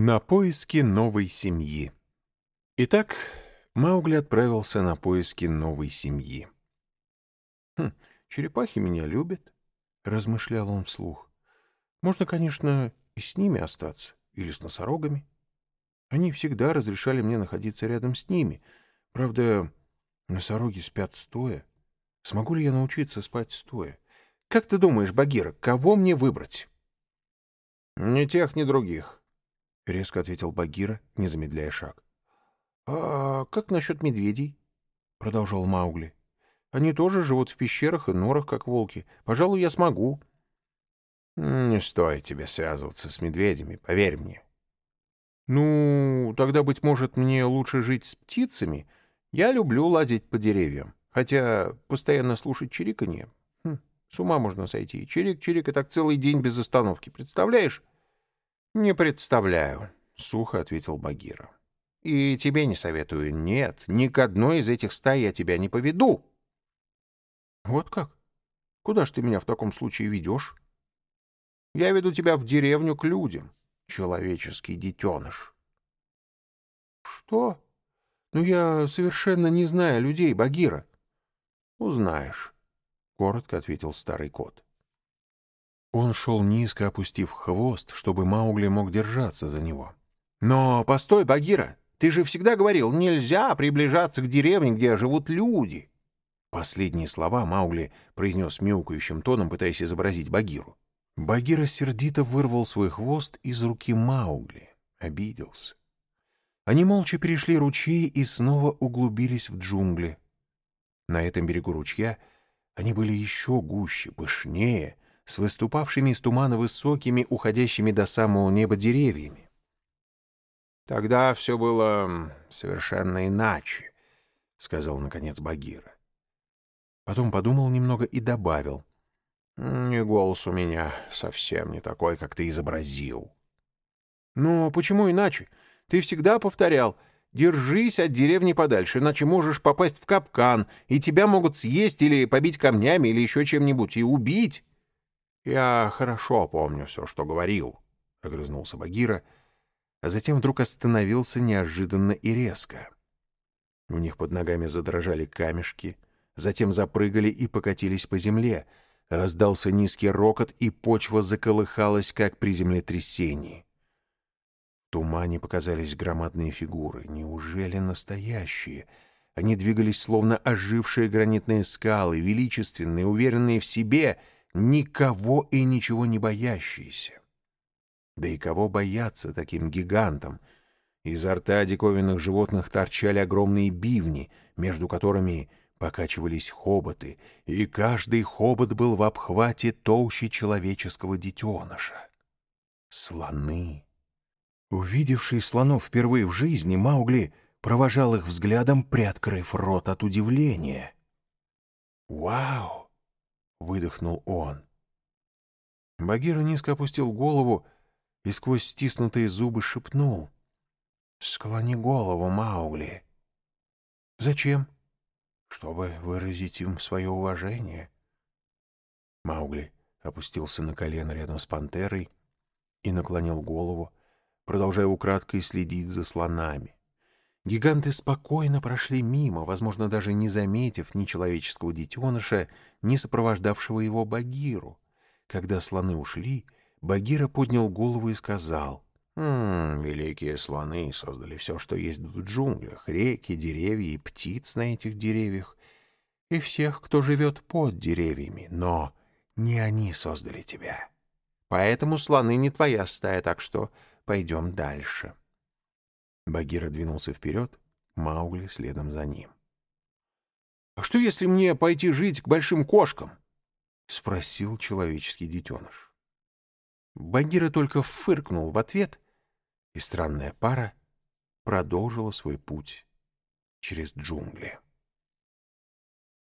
На поиски новой семьи. Итак, Маугли отправился на поиски новой семьи. «Хм, черепахи меня любят», — размышлял он вслух. «Можно, конечно, и с ними остаться, или с носорогами. Они всегда разрешали мне находиться рядом с ними. Правда, носороги спят стоя. Смогу ли я научиться спать стоя? Как ты думаешь, Багира, кого мне выбрать?» «Ни тех, ни других», — резко ответил Багира, не замедляя шаг. — А как насчет медведей? — продолжал Маугли. — Они тоже живут в пещерах и норах, как волки. Пожалуй, я смогу. — Не стоит тебе связываться с медведями, поверь мне. — Ну, тогда, быть может, мне лучше жить с птицами? Я люблю лазить по деревьям, хотя постоянно слушать чириканье. Хм, с ума можно сойти. Чирик-чирик и так целый день без остановки, представляешь? «Не представляю», — сухо ответил Багира. «И тебе не советую. Нет, ни к одной из этих стай я тебя не поведу». «Вот как? Куда ж ты меня в таком случае ведешь?» «Я веду тебя в деревню к людям, человеческий детеныш». «Что? Ну я совершенно не знаю людей, Багира». «Узнаешь», — коротко ответил старый кот. Он шел низко, опустив хвост, чтобы Маугли мог держаться за него. «Но постой, Багира! Ты же всегда говорил, нельзя приближаться к деревне, где живут люди!» Последние слова Маугли произнес мяукающим тоном, пытаясь изобразить Багиру. Багира сердито вырвал свой хвост из руки Маугли. Обиделся. Они молча перешли ручей и снова углубились в джунгли. На этом берегу ручья они были еще гуще, пышнее — с выступавшими из тумана высокими, уходящими до самого неба деревьями. «Тогда все было совершенно иначе», — сказал, наконец, Багира. Потом подумал немного и добавил. «Не голос у меня совсем не такой, как ты изобразил». «Но почему иначе? Ты всегда повторял, держись от деревни подальше, иначе можешь попасть в капкан, и тебя могут съесть или побить камнями или еще чем-нибудь, и убить». «Я хорошо помню все, что говорил», — огрызнулся Багира, а затем вдруг остановился неожиданно и резко. У них под ногами задрожали камешки, затем запрыгали и покатились по земле. Раздался низкий рокот, и почва заколыхалась, как при землетрясении. В тумане показались громадные фигуры. Неужели настоящие? Они двигались, словно ожившие гранитные скалы, величественные, уверенные в себе — никого и ничего не боящиеся. Да и кого бояться таким гигантам? Изо рта диковинных животных торчали огромные бивни, между которыми покачивались хоботы, и каждый хобот был в обхвате толще человеческого детеныша. Слоны. Увидевший слонов впервые в жизни, Маугли провожал их взглядом, приоткрыв рот от удивления. «Вау!» — выдохнул он. Багира низко опустил голову и сквозь стиснутые зубы шепнул. «Склони голову, Маугли». «Зачем?» «Чтобы выразить им свое уважение». Маугли опустился на колено рядом с пантерой и наклонил голову, продолжая украдкой следить за слонами. Гиганты спокойно прошли мимо, возможно, даже не заметив ни человеческого детеныша, ни сопровождавшего его Багиру. Когда слоны ушли, Багира поднял голову и сказал, «М великие слоны создали все, что есть в джунглях, реки, деревья и птиц на этих деревьях, и всех, кто живет под деревьями, но не они создали тебя. Поэтому слоны не твоя стая, так что пойдем дальше». Багира двинулся вперед, Маугли следом за ним. «А что, если мне пойти жить к большим кошкам?» — спросил человеческий детеныш. Багира только фыркнул в ответ, и странная пара продолжила свой путь через джунгли.